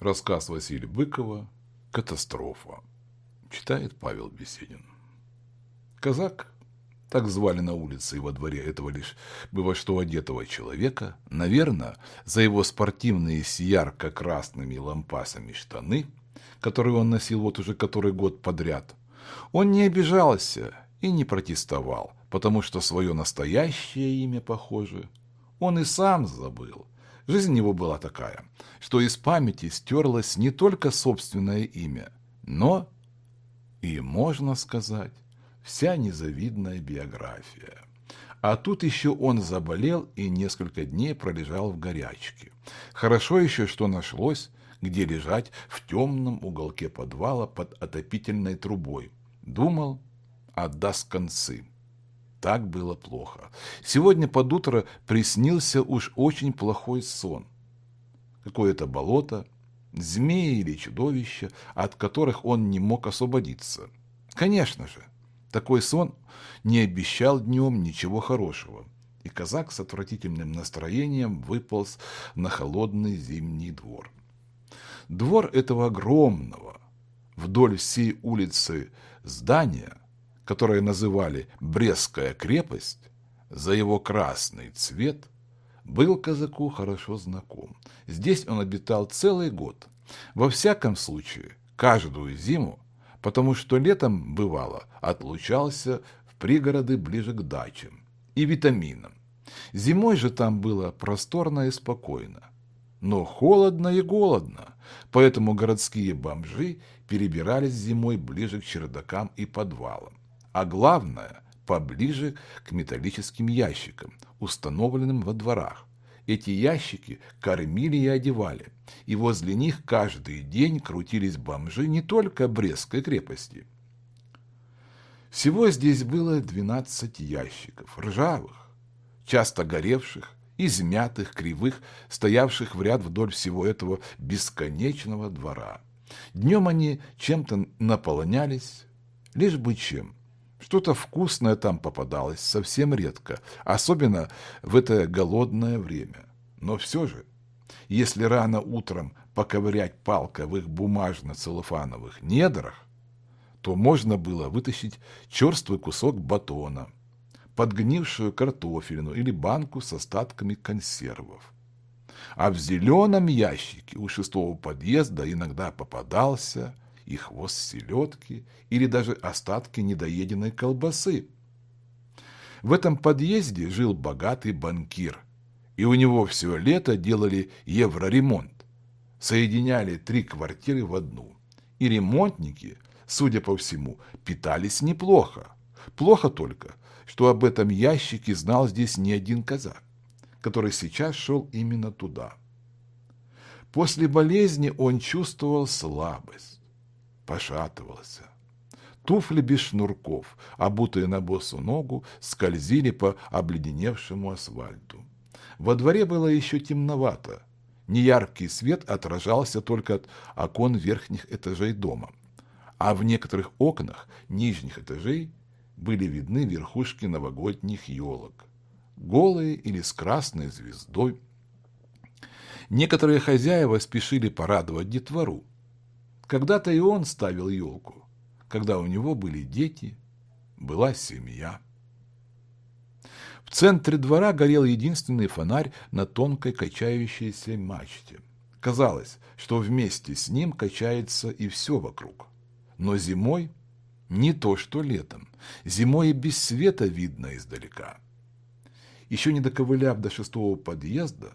Рассказ Василия Быкова «Катастрофа». Читает Павел Беседин. Казак, так звали на улице и во дворе этого лишь было что одетого человека, наверное, за его спортивные с ярко-красными лампасами штаны, которые он носил вот уже который год подряд, он не обижался и не протестовал, потому что свое настоящее имя, похоже, он и сам забыл – Жизнь его была такая, что из памяти стерлось не только собственное имя, но и, можно сказать, вся незавидная биография. А тут еще он заболел и несколько дней пролежал в горячке. Хорошо еще, что нашлось, где лежать в темном уголке подвала под отопительной трубой. Думал, отдаст концы. Так было плохо. Сегодня под утро приснился уж очень плохой сон. Какое-то болото, змеи или чудовища, от которых он не мог освободиться. Конечно же, такой сон не обещал днем ничего хорошего, и казак с отвратительным настроением выполз на холодный зимний двор. Двор этого огромного, вдоль всей улицы здания которое называли Брестская крепость, за его красный цвет, был казаку хорошо знаком. Здесь он обитал целый год. Во всяком случае, каждую зиму, потому что летом, бывало, отлучался в пригороды ближе к дачам и витаминам. Зимой же там было просторно и спокойно. Но холодно и голодно, поэтому городские бомжи перебирались зимой ближе к чердакам и подвалам а главное – поближе к металлическим ящикам, установленным во дворах. Эти ящики кормили и одевали, и возле них каждый день крутились бомжи не только Брестской крепости. Всего здесь было 12 ящиков, ржавых, часто горевших, измятых, кривых, стоявших в ряд вдоль всего этого бесконечного двора. Днем они чем-то наполнялись, лишь бы чем – что-то вкусное там попадалось совсем редко, особенно в это голодное время. Но все же, если рано утром поковырять палкой в их бумажно-целлофановых недрах, то можно было вытащить черствый кусок батона, подгнившую картофелину или банку с остатками консервов. А в зеленом ящике у шестого подъезда иногда попадался и хвост селедки или даже остатки недоеденной колбасы. В этом подъезде жил богатый банкир, и у него все лето делали евроремонт. Соединяли три квартиры в одну. И ремонтники, судя по всему, питались неплохо. Плохо только, что об этом ящике знал здесь не один казак, который сейчас шел именно туда. После болезни он чувствовал слабость пошатывался. Туфли без шнурков, обутые на босу ногу, скользили по обледеневшему асфальту. Во дворе было еще темновато. Неяркий свет отражался только от окон верхних этажей дома. А в некоторых окнах нижних этажей были видны верхушки новогодних елок. Голые или с красной звездой. Некоторые хозяева спешили порадовать детвору. Когда-то и он ставил елку, когда у него были дети, была семья. В центре двора горел единственный фонарь на тонкой качающейся мачте. Казалось, что вместе с ним качается и все вокруг. Но зимой не то, что летом. Зимой и без света видно издалека. Еще не доковыляв до шестого подъезда,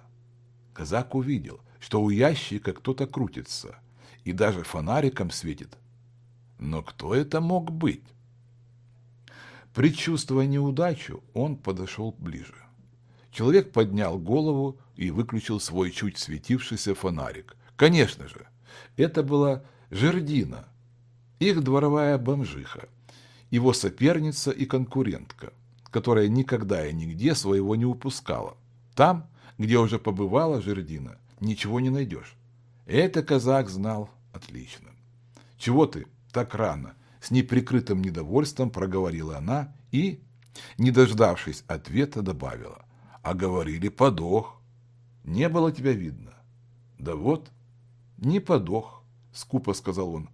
казак увидел, что у ящика кто-то крутится, и даже фонариком светит. Но кто это мог быть? Предчувствуя неудачу, он подошел ближе. Человек поднял голову и выключил свой чуть светившийся фонарик. Конечно же, это была Жердина, их дворовая бомжиха, его соперница и конкурентка, которая никогда и нигде своего не упускала. Там, где уже побывала Жердина, ничего не найдешь. Это казак знал отлично. Чего ты так рано? С неприкрытым недовольством проговорила она и, не дождавшись ответа, добавила. А говорили, подох. Не было тебя видно. Да вот, Не подох, скупо сказал он.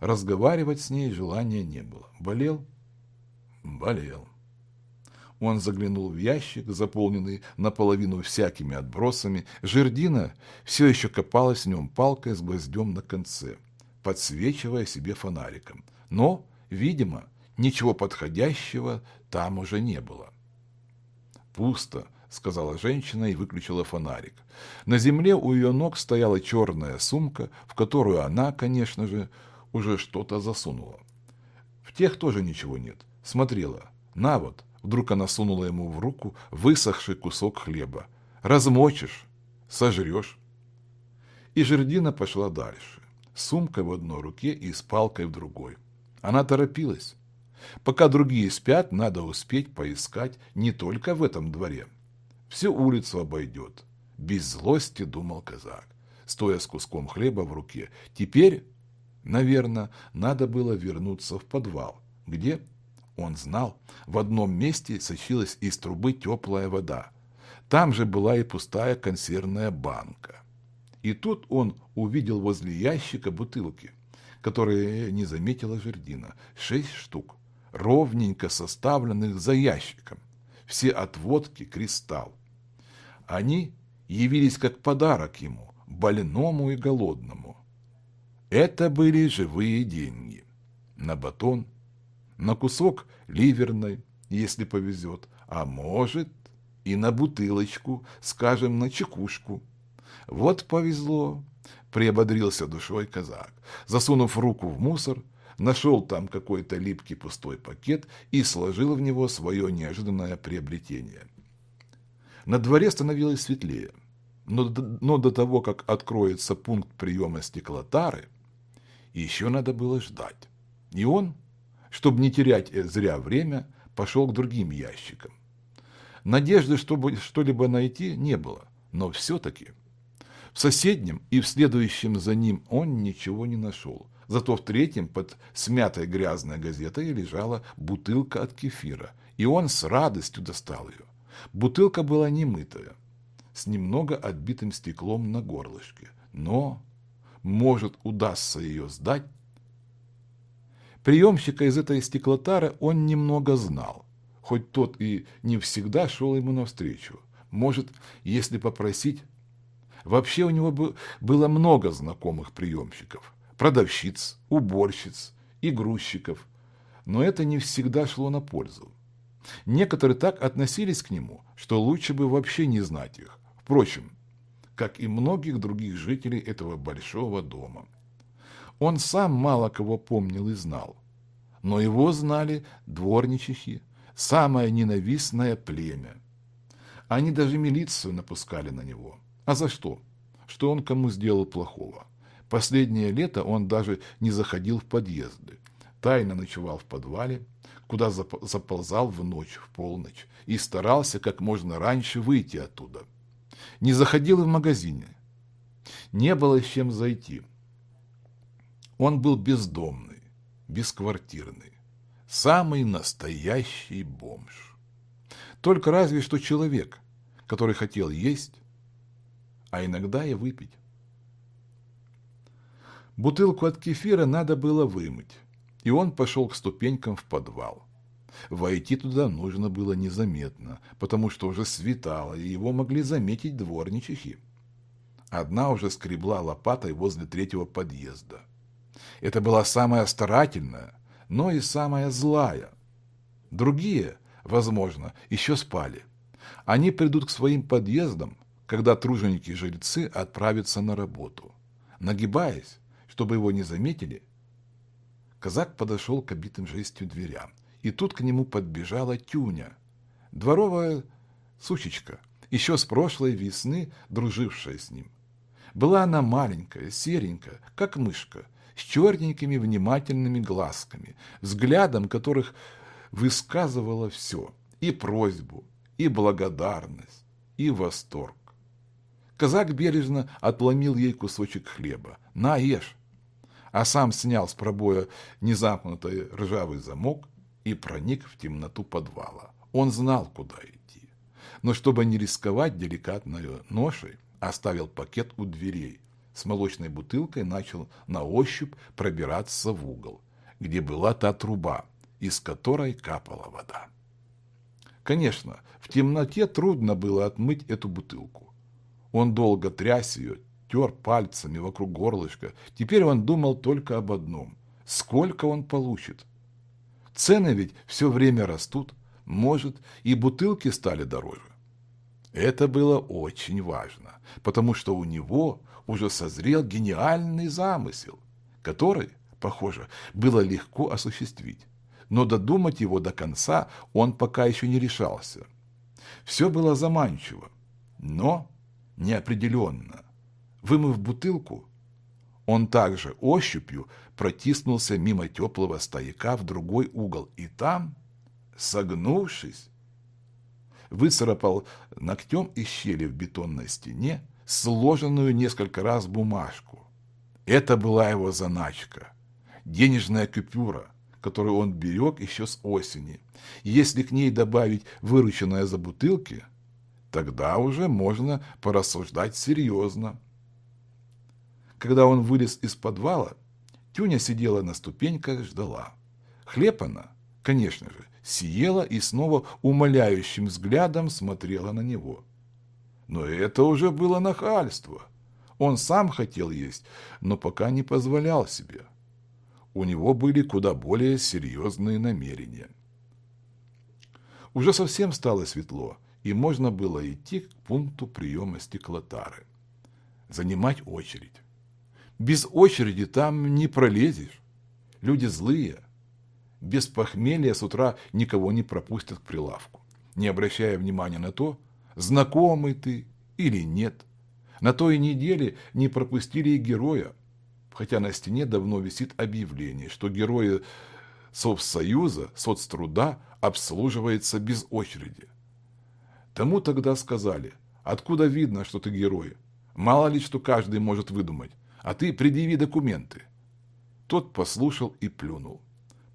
Разговаривать с ней желания не было. Болел? Болел. Он заглянул в ящик, заполненный наполовину всякими отбросами. Жердина все еще копалась в нем палкой с гвоздем на конце, подсвечивая себе фонариком. Но, видимо, ничего подходящего там уже не было. «Пусто», — сказала женщина и выключила фонарик. На земле у ее ног стояла черная сумка, в которую она, конечно же, уже что-то засунула. В тех тоже ничего нет. Смотрела. На вот, Вдруг она сунула ему в руку высохший кусок хлеба. «Размочишь, сожрешь». И жердина пошла дальше, с сумкой в одной руке и с палкой в другой. Она торопилась. Пока другие спят, надо успеть поискать не только в этом дворе. Всю улицу обойдет. Без злости думал казак, стоя с куском хлеба в руке. Теперь, наверное, надо было вернуться в подвал, где он знал, в одном месте сочилась из трубы теплая вода. Там же была и пустая консервная банка. И тут он увидел возле ящика бутылки, которые не заметила Жердина. Шесть штук, ровненько составленных за ящиком. Все от водки кристалл. Они явились как подарок ему, больному и голодному. Это были живые деньги. На батон, на кусок ливерной, если повезет, а может и на бутылочку, скажем, на чекушку. Вот повезло, приободрился душой казак. Засунув руку в мусор, нашел там какой-то липкий пустой пакет и сложил в него свое неожиданное приобретение. На дворе становилось светлее, но, но до того, как откроется пункт приема стеклотары, еще надо было ждать. И он чтобы не терять э, зря время, пошел к другим ящикам. Надежды, чтобы что-либо найти, не было, но все-таки. В соседнем и в следующем за ним он ничего не нашел. Зато в третьем под смятой грязной газетой лежала бутылка от кефира, и он с радостью достал ее. Бутылка была немытая, с немного отбитым стеклом на горлышке, но, может, удастся ее сдать Приемщика из этой стеклотары он немного знал, хоть тот и не всегда шел ему навстречу. Может, если попросить... Вообще у него было много знакомых приемщиков, продавщиц, уборщиц и но это не всегда шло на пользу. Некоторые так относились к нему, что лучше бы вообще не знать их. Впрочем, как и многих других жителей этого большого дома. Он сам мало кого помнил и знал. Но его знали дворничихи, самое ненавистное племя. Они даже милицию напускали на него. А за что? Что он кому сделал плохого? Последнее лето он даже не заходил в подъезды. Тайно ночевал в подвале, куда заползал в ночь, в полночь, и старался как можно раньше выйти оттуда. Не заходил в магазине. Не было с чем зайти. Он был бездомный, бесквартирный. Самый настоящий бомж. Только разве что человек, который хотел есть, а иногда и выпить. Бутылку от кефира надо было вымыть, и он пошел к ступенькам в подвал. Войти туда нужно было незаметно, потому что уже светало, и его могли заметить дворничихи. Одна уже скребла лопатой возле третьего подъезда – это была самая старательная, но и самая злая. Другие, возможно, еще спали. Они придут к своим подъездам, когда труженики-жильцы отправятся на работу. Нагибаясь, чтобы его не заметили, казак подошел к обитым жестью дверям. И тут к нему подбежала тюня, дворовая сучечка, еще с прошлой весны дружившая с ним. Была она маленькая, серенькая, как мышка, с черненькими внимательными глазками, взглядом которых высказывала все – и просьбу, и благодарность, и восторг. Казак бережно отломил ей кусочек хлеба. «На, ешь!» А сам снял с пробоя незамкнутый ржавый замок и проник в темноту подвала. Он знал, куда идти. Но чтобы не рисковать деликатной ношей, оставил пакет у дверей, с молочной бутылкой начал на ощупь пробираться в угол, где была та труба, из которой капала вода. Конечно, в темноте трудно было отмыть эту бутылку. Он долго тряс ее, тер пальцами вокруг горлышка. Теперь он думал только об одном – сколько он получит. Цены ведь все время растут, может, и бутылки стали дороже. Это было очень важно, потому что у него уже созрел гениальный замысел, который, похоже, было легко осуществить. Но додумать его до конца он пока еще не решался. Все было заманчиво, но неопределенно. Вымыв бутылку, он также ощупью протиснулся мимо теплого стояка в другой угол и там, согнувшись, выцарапал ногтем из щели в бетонной стене сложенную несколько раз бумажку. Это была его заначка, денежная купюра, которую он берег еще с осени. Если к ней добавить вырученное за бутылки, тогда уже можно порассуждать серьезно. Когда он вылез из подвала, Тюня сидела на ступеньках, ждала. Хлеб она, конечно же, съела и снова умоляющим взглядом смотрела на него. Но это уже было нахальство. Он сам хотел есть, но пока не позволял себе. У него были куда более серьезные намерения. Уже совсем стало светло, и можно было идти к пункту приема стеклотары. Занимать очередь. Без очереди там не пролезешь. Люди злые, без похмелья с утра никого не пропустят к прилавку, не обращая внимания на то, знакомый ты или нет. На той неделе не пропустили и героя, хотя на стене давно висит объявление, что герои соцсоюза, соцтруда обслуживается без очереди. Тому тогда сказали, откуда видно, что ты герой? Мало ли, что каждый может выдумать, а ты предъяви документы. Тот послушал и плюнул.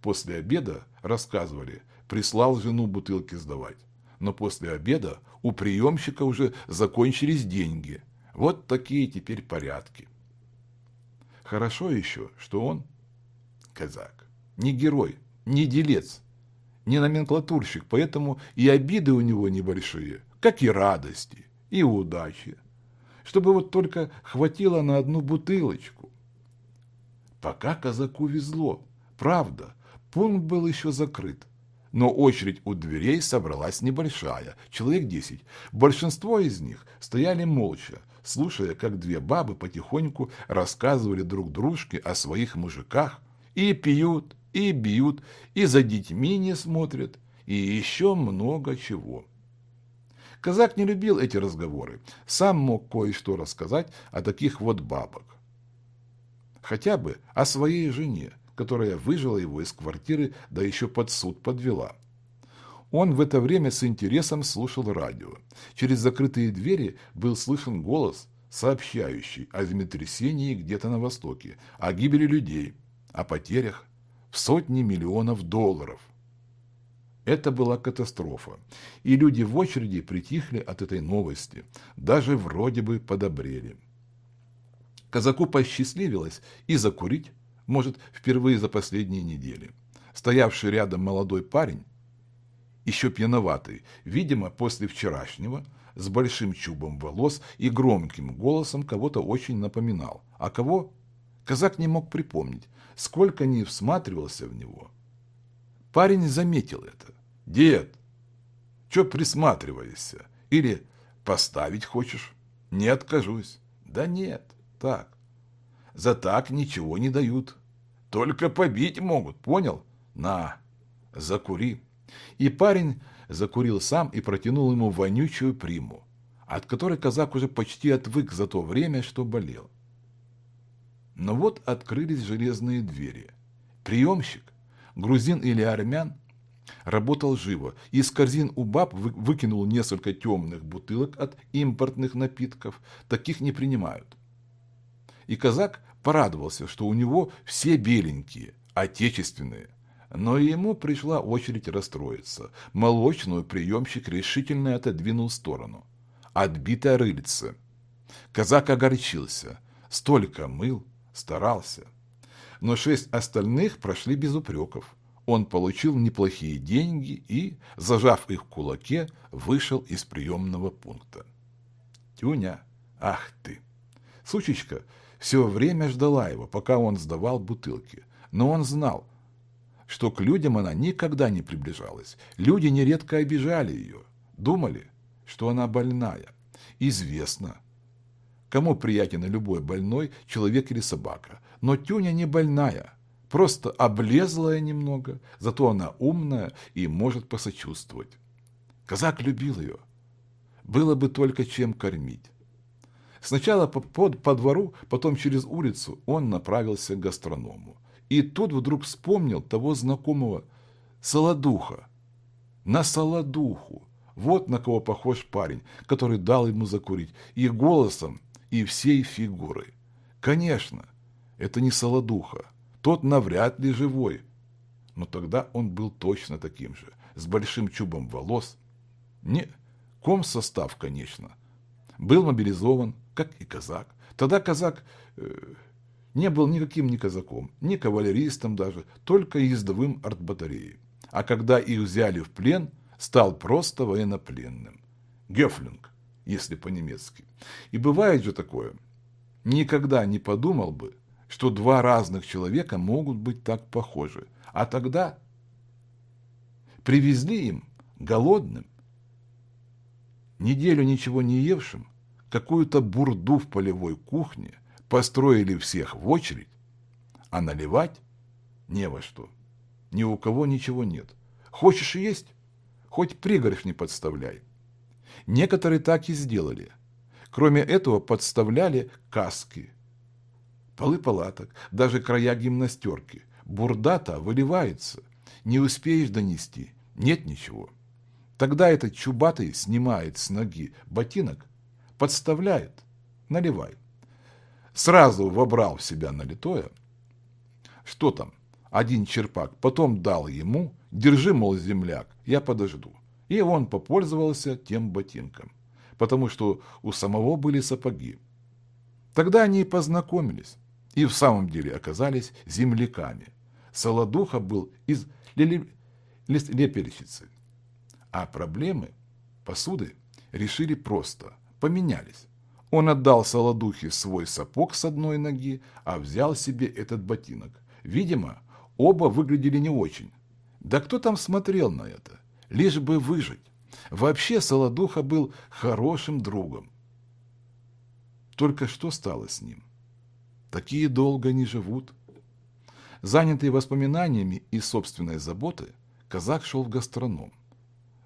После обеда, рассказывали, прислал жену бутылки сдавать. Но после обеда у приемщика уже закончились деньги. Вот такие теперь порядки. Хорошо еще, что он казак. Не герой, не делец, не номенклатурщик, поэтому и обиды у него небольшие, как и радости, и удачи. Чтобы вот только хватило на одну бутылочку. Пока казаку везло, правда, Пункт был еще закрыт. Но очередь у дверей собралась небольшая, человек десять. Большинство из них стояли молча, слушая, как две бабы потихоньку рассказывали друг дружке о своих мужиках. И пьют, и бьют, и за детьми не смотрят, и еще много чего. Казак не любил эти разговоры, сам мог кое-что рассказать о таких вот бабах. Хотя бы о своей жене, которая выжила его из квартиры, да еще под суд подвела. Он в это время с интересом слушал радио. Через закрытые двери был слышен голос, сообщающий о землетрясении где-то на востоке, о гибели людей, о потерях в сотни миллионов долларов. Это была катастрофа, и люди в очереди притихли от этой новости, даже вроде бы подобрели. Казаку посчастливилось и закурить, может, впервые за последние недели. Стоявший рядом молодой парень, еще пьяноватый, видимо, после вчерашнего, с большим чубом волос и громким голосом кого-то очень напоминал. А кого? Казак не мог припомнить, сколько ни всматривался в него. Парень заметил это. «Дед, чё присматриваешься? Или поставить хочешь? Не откажусь». «Да нет, так. За так ничего не дают. Только побить могут, понял? На, закури. И парень закурил сам и протянул ему вонючую приму, от которой казак уже почти отвык за то время, что болел. Но вот открылись железные двери. Приемщик, грузин или армян, работал живо. Из корзин у баб выкинул несколько темных бутылок от импортных напитков. Таких не принимают. И казак порадовался, что у него все беленькие, отечественные. Но ему пришла очередь расстроиться. Молочную приемщик решительно отодвинул в сторону. Отбитая рыльце. Казак огорчился. столько мыл, старался. Но шесть остальных прошли без упреков. Он получил неплохие деньги и, зажав их в кулаке, вышел из приемного пункта. Тюня, ах ты! Сучечка все время ждала его, пока он сдавал бутылки. Но он знал, что к людям она никогда не приближалась. Люди нередко обижали ее, думали, что она больная. Известно, кому приятен любой больной человек или собака. Но Тюня не больная, просто облезлая немного, зато она умная и может посочувствовать. Казак любил ее. Было бы только чем кормить. Сначала по, по, двору, потом через улицу он направился к гастроному. И тут вдруг вспомнил того знакомого Солодуха. На Солодуху. Вот на кого похож парень, который дал ему закурить. И голосом, и всей фигурой. Конечно, это не Солодуха. Тот навряд ли живой. Но тогда он был точно таким же. С большим чубом волос. Не комсостав, конечно. Был мобилизован, как и казак. Тогда казак... Э, не был никаким ни казаком, ни кавалеристом даже, только ездовым артбатареей. А когда их взяли в плен, стал просто военнопленным. Гёфлинг, если по-немецки. И бывает же такое. Никогда не подумал бы, что два разных человека могут быть так похожи. А тогда привезли им голодным, неделю ничего не евшим, какую-то бурду в полевой кухне – построили всех в очередь, а наливать не во что. Ни у кого ничего нет. Хочешь есть? Хоть пригоршни подставляй. Некоторые так и сделали. Кроме этого подставляли каски, полы палаток, даже края гимнастерки. Бурдата выливается. Не успеешь донести. Нет ничего. Тогда этот чубатый снимает с ноги ботинок, подставляет, наливает сразу вобрал в себя налитое. Что там? Один черпак. Потом дал ему, держи, мол, земляк, я подожду. И он попользовался тем ботинком, потому что у самого были сапоги. Тогда они и познакомились, и в самом деле оказались земляками. Солодуха был из леперщицы, а проблемы посуды решили просто, поменялись. Он отдал Солодухе свой сапог с одной ноги, а взял себе этот ботинок. Видимо, оба выглядели не очень. Да кто там смотрел на это? Лишь бы выжить. Вообще Солодуха был хорошим другом. Только что стало с ним? Такие долго не живут. Занятый воспоминаниями и собственной заботы, казак шел в гастроном.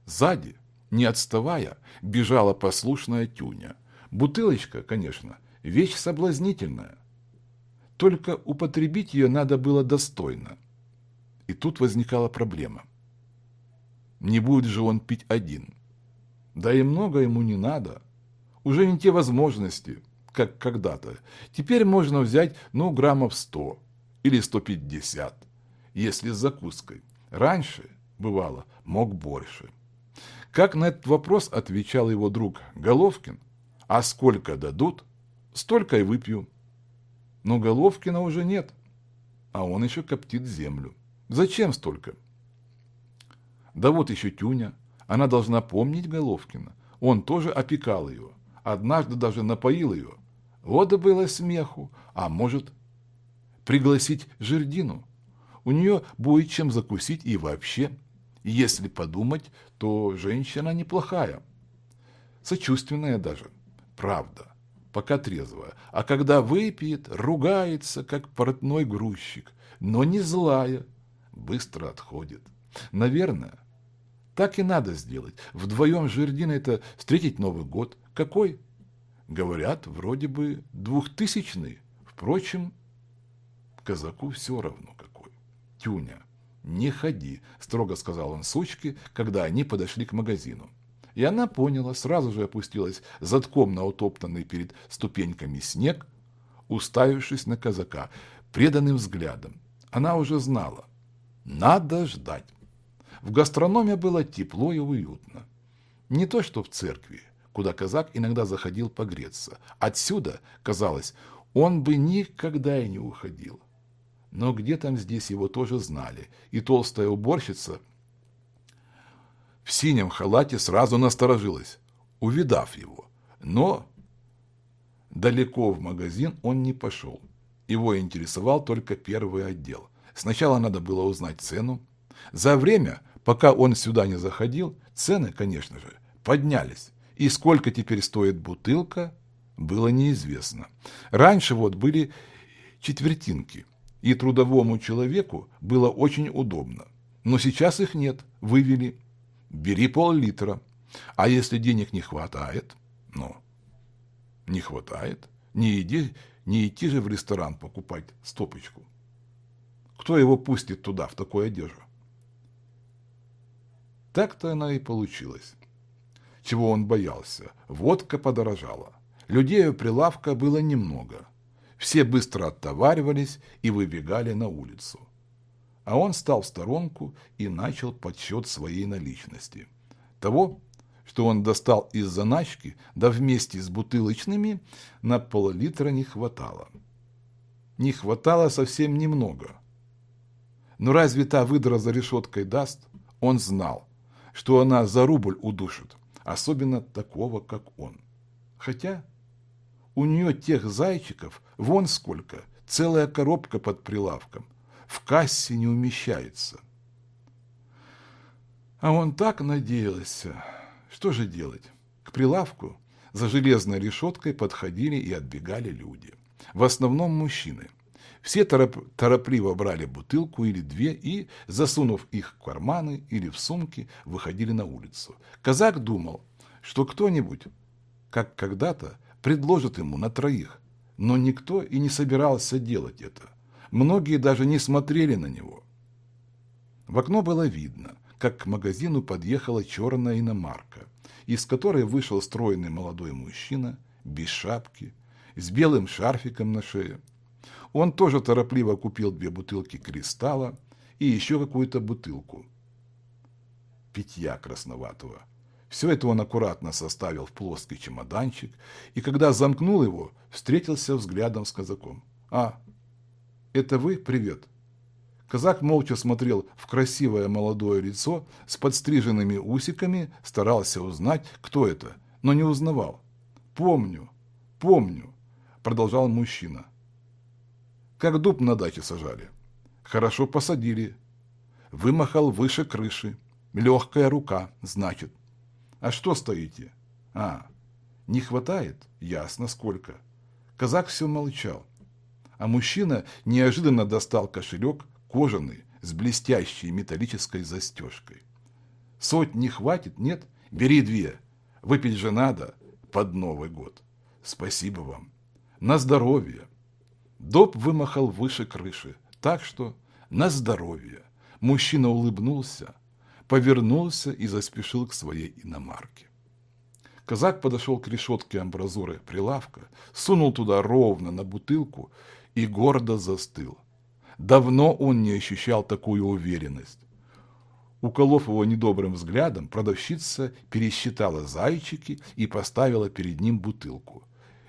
Сзади, не отставая, бежала послушная тюня – Бутылочка, конечно, вещь соблазнительная. Только употребить ее надо было достойно. И тут возникала проблема. Не будет же он пить один. Да и много ему не надо. Уже не те возможности, как когда-то. Теперь можно взять, ну, граммов 100 или 150, если с закуской. Раньше, бывало, мог больше. Как на этот вопрос отвечал его друг Головкин – а сколько дадут, столько и выпью. Но Головкина уже нет, а он еще коптит землю. Зачем столько? Да вот еще Тюня, она должна помнить Головкина. Он тоже опекал ее, однажды даже напоил ее. Вот было смеху, а может пригласить Жердину. У нее будет чем закусить и вообще. Если подумать, то женщина неплохая, сочувственная даже правда, пока трезвая, а когда выпьет, ругается, как портной грузчик, но не злая, быстро отходит. Наверное, так и надо сделать. Вдвоем с Жердиной это встретить Новый год. Какой? Говорят, вроде бы двухтысячный. Впрочем, казаку все равно какой. Тюня, не ходи, строго сказал он сучке, когда они подошли к магазину. И она поняла, сразу же опустилась задком на утоптанный перед ступеньками снег, уставившись на казака преданным взглядом. Она уже знала. Надо ждать. В гастрономе было тепло и уютно. Не то, что в церкви, куда казак иногда заходил погреться. Отсюда, казалось, он бы никогда и не уходил. Но где там здесь его тоже знали, и толстая уборщица в синем халате сразу насторожилась, увидав его. Но далеко в магазин он не пошел. Его интересовал только первый отдел. Сначала надо было узнать цену. За время, пока он сюда не заходил, цены, конечно же, поднялись. И сколько теперь стоит бутылка, было неизвестно. Раньше вот были четвертинки, и трудовому человеку было очень удобно. Но сейчас их нет, вывели. Бери пол-литра. А если денег не хватает, ну, не хватает, не иди, не идти же в ресторан покупать стопочку. Кто его пустит туда, в такую одежду? Так-то она и получилась. Чего он боялся? Водка подорожала. Людей у прилавка было немного. Все быстро оттоваривались и выбегали на улицу. А он стал в сторонку и начал подсчет своей наличности. Того, что он достал из заначки, да вместе с бутылочными на пол-литра не хватало. Не хватало совсем немного. Но разве та выдра за решеткой даст? Он знал, что она за рубль удушит, особенно такого, как он. Хотя у нее тех зайчиков вон сколько, целая коробка под прилавком. В кассе не умещается. А он так надеялся. Что же делать? К прилавку за железной решеткой подходили и отбегали люди. В основном мужчины. Все тороп торопливо брали бутылку или две и, засунув их в карманы или в сумки, выходили на улицу. Казак думал, что кто-нибудь, как когда-то, предложит ему на троих, но никто и не собирался делать это. Многие даже не смотрели на него. В окно было видно, как к магазину подъехала черная иномарка, из которой вышел стройный молодой мужчина, без шапки, с белым шарфиком на шее. Он тоже торопливо купил две бутылки кристалла и еще какую-то бутылку питья красноватого. Все это он аккуратно составил в плоский чемоданчик, и когда замкнул его, встретился взглядом с казаком. «А, это вы? Привет!» Казак молча смотрел в красивое молодое лицо с подстриженными усиками, старался узнать, кто это, но не узнавал. «Помню, помню», – продолжал мужчина. «Как дуб на даче сажали. Хорошо посадили. Вымахал выше крыши. Легкая рука, значит. А что стоите? А, не хватает? Ясно сколько». Казак все молчал. А мужчина неожиданно достал кошелек, кожаный, с блестящей металлической застежкой. Сотни не хватит, нет? Бери две. Выпить же надо под Новый год. Спасибо вам. На здоровье. Доб вымахал выше крыши, так что на здоровье. Мужчина улыбнулся, повернулся и заспешил к своей иномарке. Казак подошел к решетке амбразуры прилавка, сунул туда ровно на бутылку и гордо застыл. Давно он не ощущал такую уверенность. Уколов его недобрым взглядом, продавщица пересчитала зайчики и поставила перед ним бутылку.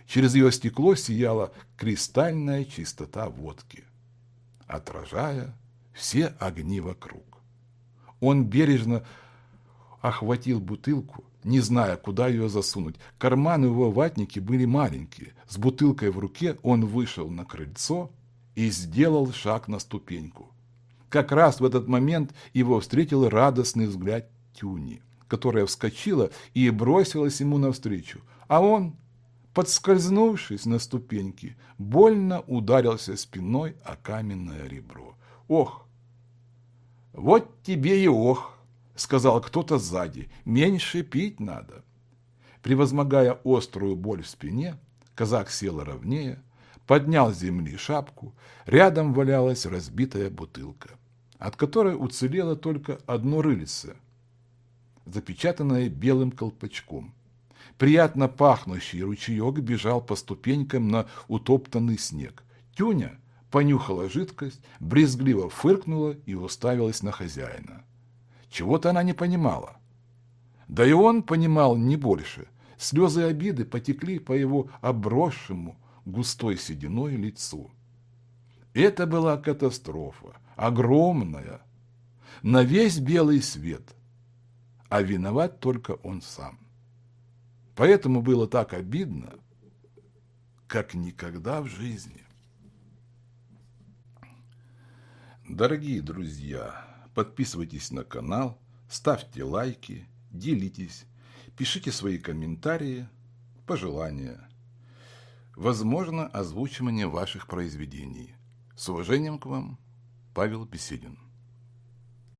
Через ее стекло сияла кристальная чистота водки, отражая все огни вокруг. Он бережно охватил бутылку, не зная, куда ее засунуть. Карманы его ватники были маленькие. С бутылкой в руке он вышел на крыльцо и сделал шаг на ступеньку. Как раз в этот момент его встретил радостный взгляд Тюни, которая вскочила и бросилась ему навстречу, а он, подскользнувшись на ступеньки, больно ударился спиной о каменное ребро. «Ох! Вот тебе и ох!» — сказал кто-то сзади. «Меньше пить надо». Превозмогая острую боль в спине, казак сел ровнее, поднял с земли шапку, рядом валялась разбитая бутылка, от которой уцелело только одно рыльце, запечатанное белым колпачком. Приятно пахнущий ручеек бежал по ступенькам на утоптанный снег. Тюня понюхала жидкость, брезгливо фыркнула и уставилась на хозяина. Чего-то она не понимала. Да и он понимал не больше. Слезы обиды потекли по его обросшему, густой сединой лицу. Это была катастрофа, огромная, на весь белый свет, а виноват только он сам. Поэтому было так обидно, как никогда в жизни. Дорогие друзья, подписывайтесь на канал, ставьте лайки, делитесь, пишите свои комментарии, пожелания. Возможно, озвучивание ваших произведений. С уважением к вам, Павел Беседин.